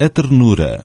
a ternura.